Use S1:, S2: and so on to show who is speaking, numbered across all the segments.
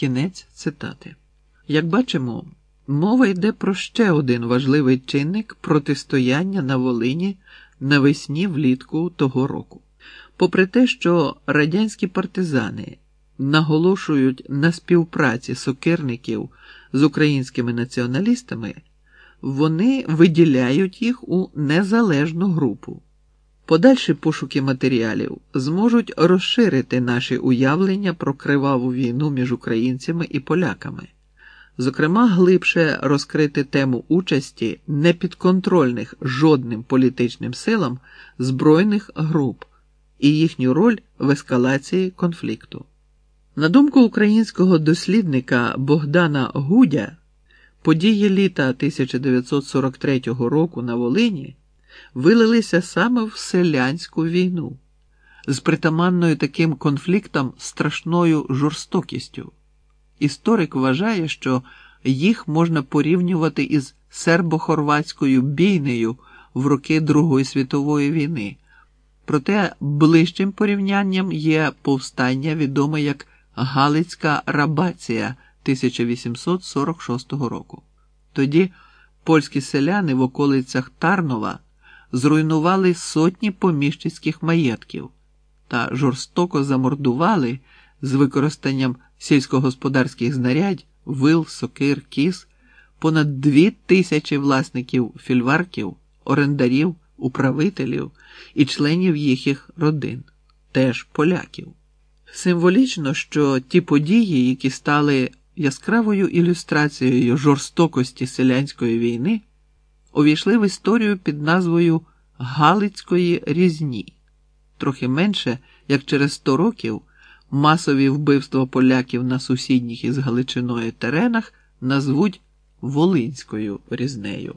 S1: Кінець цитати. Як бачимо, мова йде про ще один важливий чинник протистояння на Волині навесні влітку того року. Попри те, що радянські партизани наголошують на співпраці сокирників з українськими націоналістами, вони виділяють їх у незалежну групу. Подальші пошуки матеріалів зможуть розширити наші уявлення про криваву війну між українцями і поляками, зокрема, глибше розкрити тему участі непідконтрольних жодним політичним силам збройних груп і їхню роль в ескалації конфлікту. На думку українського дослідника Богдана Гудя, події літа 1943 року на Волині вилилися саме в селянську війну з притаманною таким конфліктом страшною жорстокістю. Історик вважає, що їх можна порівнювати із сербо-хорватською бійнею в роки Другої світової війни. Проте ближчим порівнянням є повстання, відоме як Галицька рабація 1846 року. Тоді польські селяни в околицях Тарнова зруйнували сотні поміщицьких маєтків та жорстоко замордували з використанням сільськогосподарських знарядь, вил, сокир, кіз понад дві тисячі власників фільварків, орендарів, управителів і членів їхніх родин, теж поляків. Символічно, що ті події, які стали яскравою ілюстрацією жорстокості селянської війни, увійшли в історію під назвою Галицької різні. Трохи менше, як через 100 років, масові вбивства поляків на сусідніх із Галичиною теренах назвуть Волинською різнею.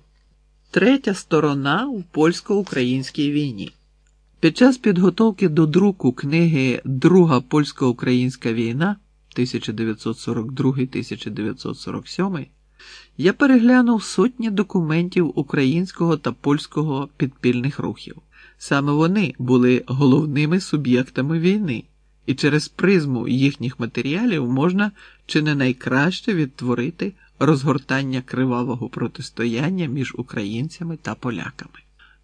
S1: Третя сторона у польсько-українській війні. Під час підготовки до друку книги Друга польсько-українська війна 1942-1947 я переглянув сотні документів українського та польського підпільних рухів. Саме вони були головними суб'єктами війни, і через призму їхніх матеріалів можна чи не найкраще відтворити розгортання кривавого протистояння між українцями та поляками.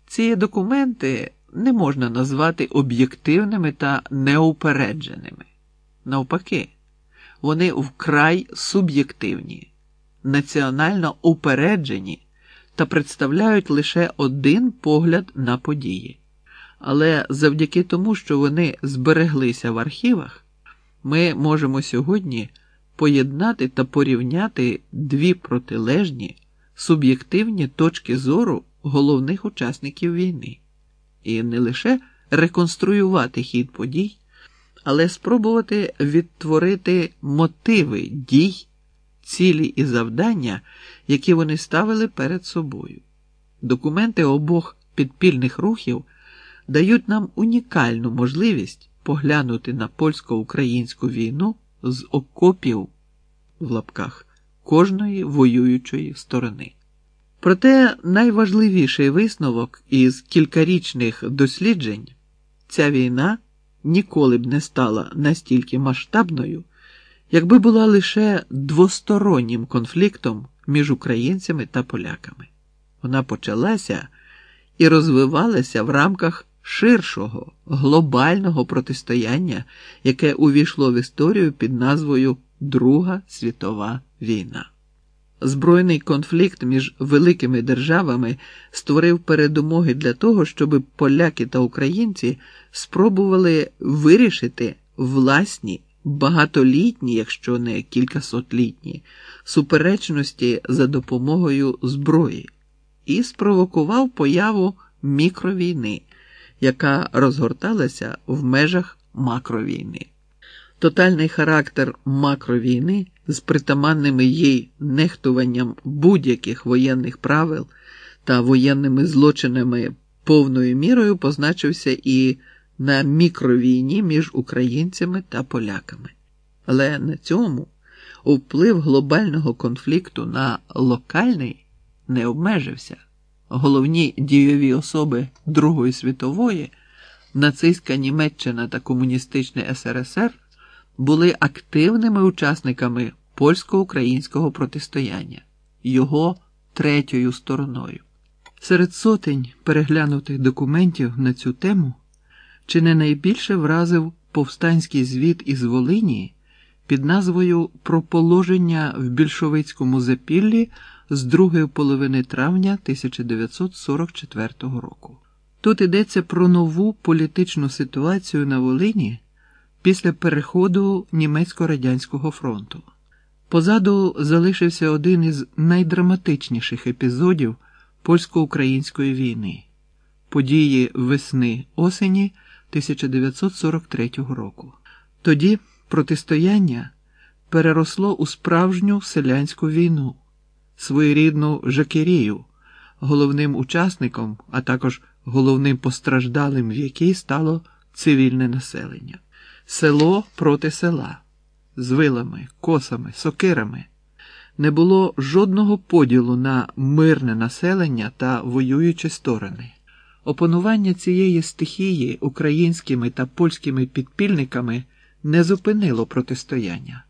S1: Ці документи не можна назвати об'єктивними та неупередженими. Навпаки, вони вкрай суб'єктивні, національно упереджені та представляють лише один погляд на події. Але завдяки тому, що вони збереглися в архівах, ми можемо сьогодні поєднати та порівняти дві протилежні суб'єктивні точки зору головних учасників війни і не лише реконструювати хід подій, але спробувати відтворити мотиви дій, цілі і завдання, які вони ставили перед собою. Документи обох підпільних рухів дають нам унікальну можливість поглянути на польсько-українську війну з окопів в лапках кожної воюючої сторони. Проте найважливіший висновок із кількарічних досліджень ця війна ніколи б не стала настільки масштабною, якби була лише двостороннім конфліктом між українцями та поляками. Вона почалася і розвивалася в рамках ширшого глобального протистояння, яке увійшло в історію під назвою Друга світова війна. Збройний конфлікт між великими державами створив передумоги для того, щоб поляки та українці спробували вирішити власні багатолітні, якщо не кількасотлітні, суперечності за допомогою зброї і спровокував появу мікровійни, яка розгорталася в межах макровійни. Тотальний характер макровійни з притаманними їй нехтуванням будь-яких воєнних правил та воєнними злочинами повною мірою позначився і на мікровійні між українцями та поляками. Але на цьому вплив глобального конфлікту на локальний не обмежився. Головні дійові особи Другої світової, нацистська Німеччина та комуністичний СРСР були активними учасниками польсько-українського протистояння, його третьою стороною. Серед сотень переглянутих документів на цю тему чи не найбільше вразив повстанський звіт із Волині під назвою Про положення в більшовицькому запіллі з другої половини травня 1944 року. Тут йдеться про нову політичну ситуацію на Волині після переходу німецько-радянського фронту. Позаду залишився один із найдраматичніших епізодів польсько-української війни події весни осені 1943 року. Тоді протистояння переросло у справжню селянську війну, своєрідну Жакерію, головним учасником, а також головним постраждалим, в якій стало цивільне населення, село проти села, з вилами, косами, сокирами. Не було жодного поділу на мирне населення та воюючі сторони. Опанування цієї стихії українськими та польськими підпільниками не зупинило протистояння.